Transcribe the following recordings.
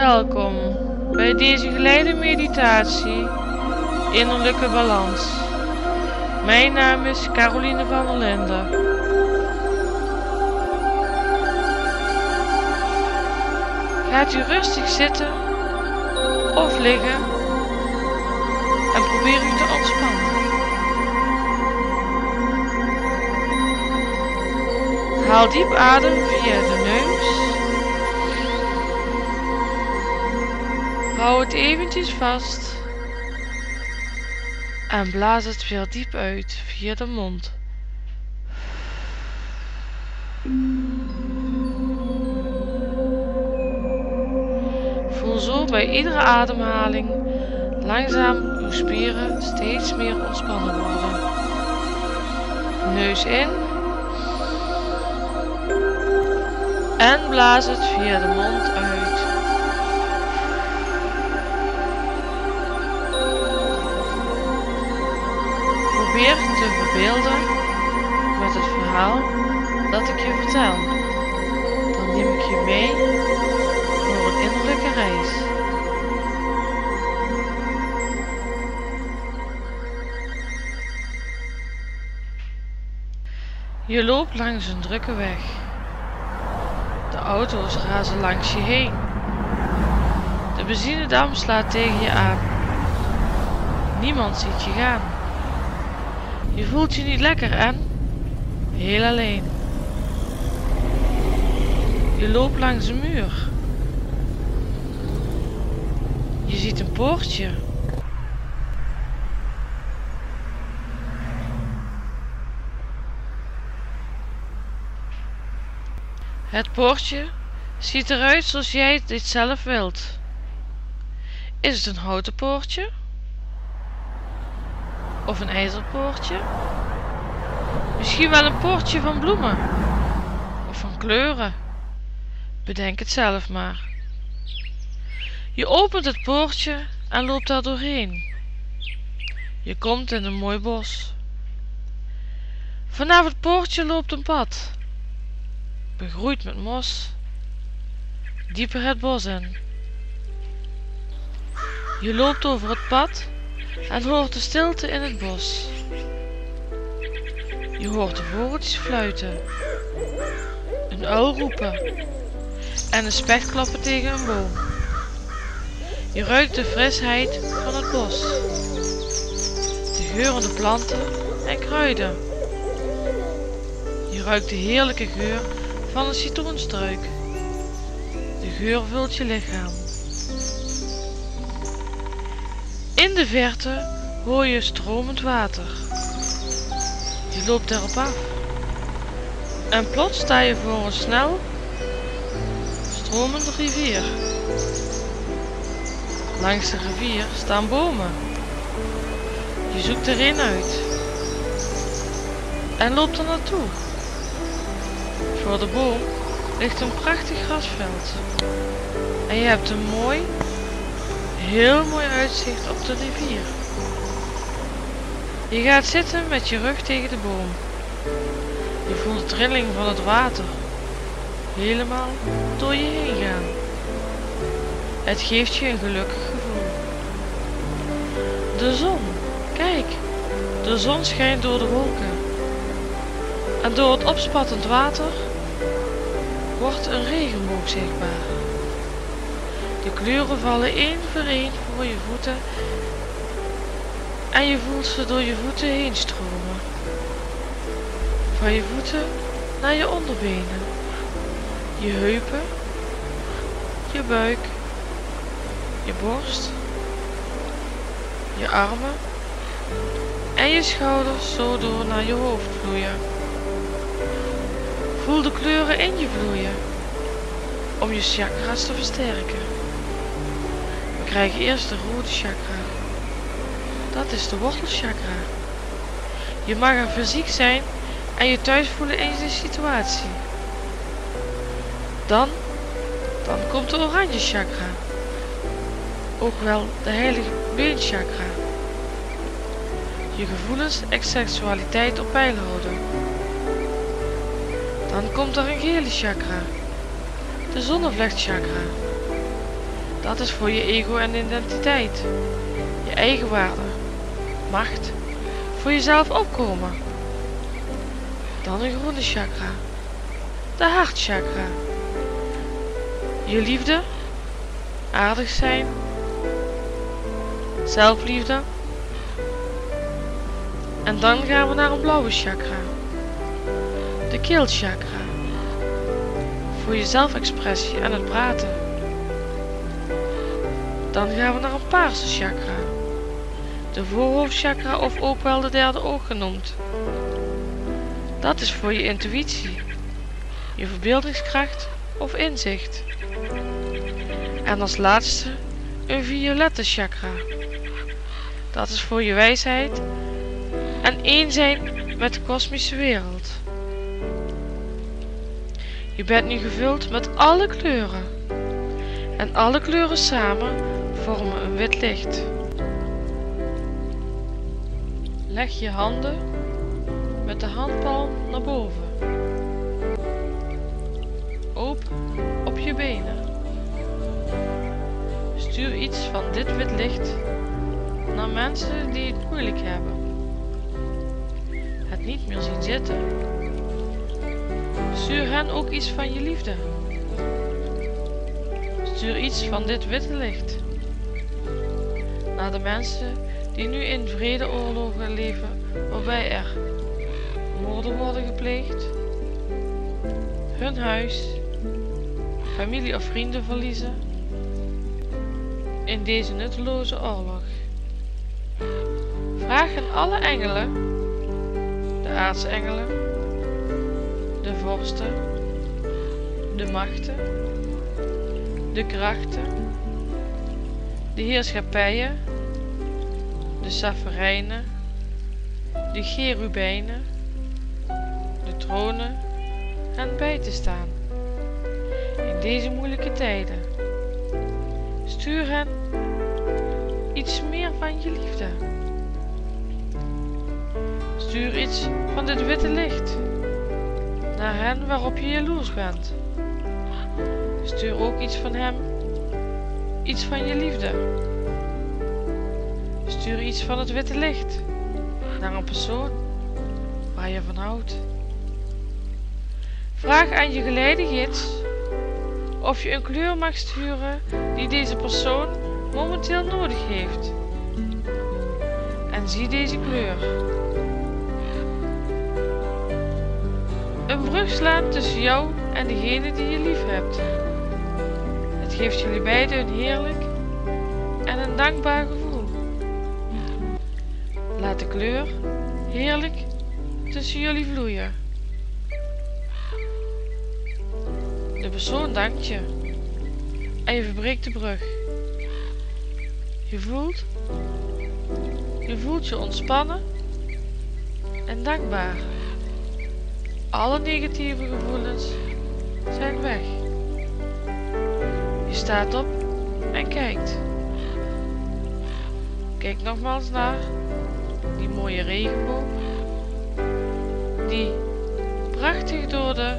Welkom bij deze geleide meditatie Innerlijke Balans. Mijn naam is Caroline van der Linden. Gaat u rustig zitten of liggen en probeer u te ontspannen. Haal diep adem via de neus. Hou het eventjes vast. En blaas het weer diep uit via de mond. Voel zo bij iedere ademhaling langzaam uw spieren steeds meer ontspannen worden. Neus in. En blaas het via de mond uit. Probeer te verbeelden met het verhaal dat ik je vertel. Dan neem ik je mee voor een innerlijke reis. Je loopt langs een drukke weg. De auto's razen langs je heen. De benzinedam slaat tegen je aan. Niemand ziet je gaan. Je voelt je niet lekker en heel alleen. Je loopt langs een muur. Je ziet een poortje. Het poortje ziet eruit zoals jij dit zelf wilt. Is het een houten poortje? Of een ijzerpoortje? Misschien wel een poortje van bloemen. Of van kleuren. Bedenk het zelf maar. Je opent het poortje en loopt daar doorheen. Je komt in een mooi bos. Vanaf het poortje loopt een pad. Begroeid met mos. Dieper het bos in. Je loopt over het pad en hoort de stilte in het bos. Je hoort de vogeltjes fluiten, een uil roepen en een specht klappen tegen een boom. Je ruikt de frisheid van het bos, de geurende planten en kruiden. Je ruikt de heerlijke geur van een citroenstruik. De geur vult je lichaam. De verte hoor je stromend water. Je loopt erop af. En plots sta je voor een snel stromende rivier. Langs de rivier staan bomen. Je zoekt er een uit. En loopt er naartoe. Voor de boom ligt een prachtig grasveld. En je hebt een mooi, heel mooi uitzicht op de rivier. Je gaat zitten met je rug tegen de boom. Je voelt de trilling van het water helemaal door je heen gaan. Het geeft je een gelukkig gevoel. De zon, kijk, de zon schijnt door de wolken. En door het opspattend water wordt een regenboog zichtbaar. De kleuren vallen één voor één voor je voeten en je voelt ze door je voeten heen stromen. Van je voeten naar je onderbenen, je heupen, je buik, je borst, je armen en je schouders zo door naar je hoofd vloeien. Voel de kleuren in je vloeien om je chakras te versterken. Krijgen eerst de rode chakra. Dat is de wortelchakra. Je mag er fysiek zijn en je thuis voelen in de situatie. Dan, dan komt de oranje chakra. Ook wel de heilige beenchakra. Je gevoelens en seksualiteit op peil houden. Dan komt er een gele chakra, de zonnevlechtchakra. Dat is voor je ego en identiteit. Je eigen waarde. Macht. Voor jezelf opkomen. Dan een groene chakra. De hartchakra. Je liefde. Aardig zijn. Zelfliefde. En dan gaan we naar een blauwe chakra. De keelchakra. Voor je zelfexpressie en het praten. Dan gaan we naar een paarse chakra. De voorhoofdchakra of ook wel de derde oog genoemd. Dat is voor je intuïtie, je verbeeldingskracht of inzicht. En als laatste een violette chakra. Dat is voor je wijsheid en één zijn met de kosmische wereld. Je bent nu gevuld met alle kleuren. En alle kleuren samen vormen een wit licht. Leg je handen met de handpalm naar boven. Open op je benen. Stuur iets van dit wit licht naar mensen die het moeilijk hebben. Het niet meer zien zitten. Stuur hen ook iets van je liefde. Stuur iets van dit witte licht naar de mensen die nu in vredeoorlogen leven waarbij er moorden worden gepleegd, hun huis, familie of vrienden verliezen in deze nutteloze oorlog. Vraag aan alle engelen, de aartsengelen, de vorsten, de machten, de krachten, de heerschappijen, de safferijnen, de cherubijnen, de tronen hen bij te staan in deze moeilijke tijden. Stuur hen iets meer van je liefde. Stuur iets van dit witte licht naar hen waarop je jaloers bent. Stuur ook iets van hem, iets van je liefde. Stuur iets van het witte licht naar een persoon waar je van houdt. Vraag aan je geleidegids of je een kleur mag sturen die deze persoon momenteel nodig heeft. En zie deze kleur. Een brug slaan tussen jou en degene die je lief hebt. Het geeft jullie beiden een heerlijk en een dankbaar gevoel. Laat de kleur heerlijk tussen jullie vloeien. De persoon dankt je en je verbreekt de brug. Je voelt, je voelt je ontspannen en dankbaar. Alle negatieve gevoelens zijn weg. Je staat op en kijkt. Kijk nogmaals naar mooie regenboog, die prachtig door de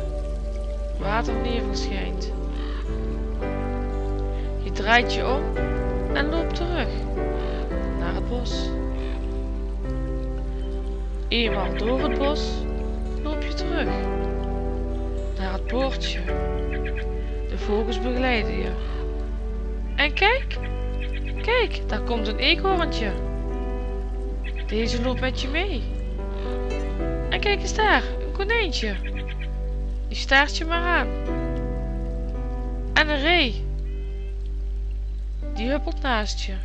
waternevel schijnt. Je draait je om en loopt terug naar het bos. Eenmaal door het bos loop je terug naar het poortje. De vogels begeleiden je. En kijk, kijk, daar komt een eekhoorntje. Deze loopt met je mee. En kijk eens daar, een konijntje. Die staart je maar aan. En een ree. Die huppelt naast je.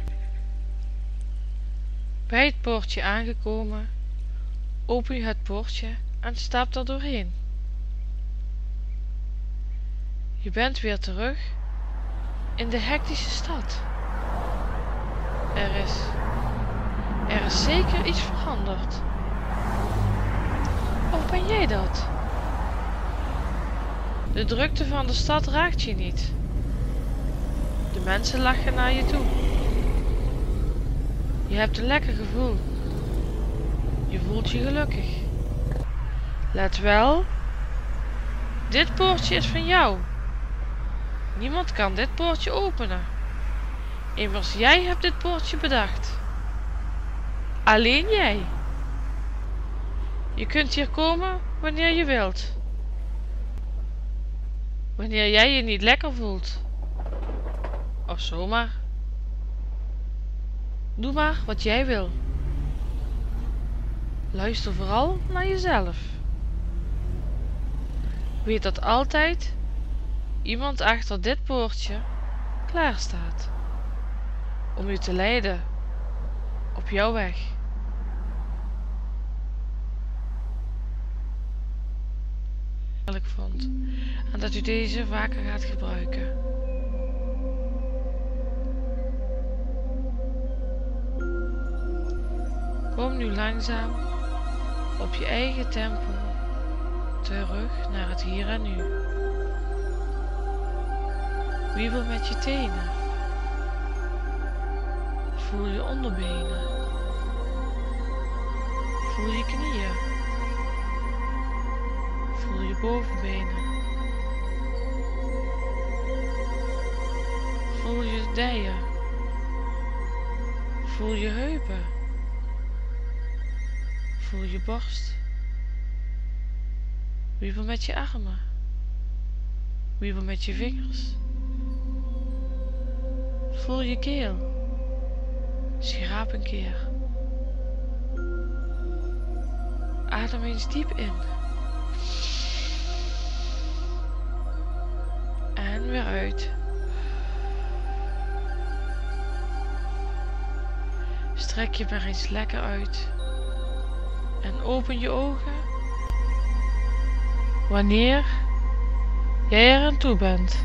Bij het poortje aangekomen, open je het poortje en stapt er doorheen. Je bent weer terug in de hectische stad. Er is er is zeker iets veranderd. Of ben jij dat? De drukte van de stad raakt je niet. De mensen lachen naar je toe. Je hebt een lekker gevoel. Je voelt je gelukkig. Let wel, dit poortje is van jou. Niemand kan dit poortje openen. Immers jij hebt dit poortje bedacht. Alleen jij. Je kunt hier komen wanneer je wilt. Wanneer jij je niet lekker voelt. Of zomaar. Doe maar wat jij wil. Luister vooral naar jezelf. Weet dat altijd iemand achter dit poortje klaar staat om u te leiden op jouw weg. Vond en dat u deze vaker gaat gebruiken. Kom nu langzaam op je eigen tempo terug naar het hier en nu. Wiebel met je tenen. Voel je onderbenen. Voel je knieën. Bovenbenen. Voel je dijen. Voel je heupen. Voel je borst. Wiebel met je armen. Wiebel met je vingers. Voel je keel. Schraap een keer. Adem eens diep in. Uit. Strek je maar eens lekker uit. En open je ogen wanneer jij er aan toe bent.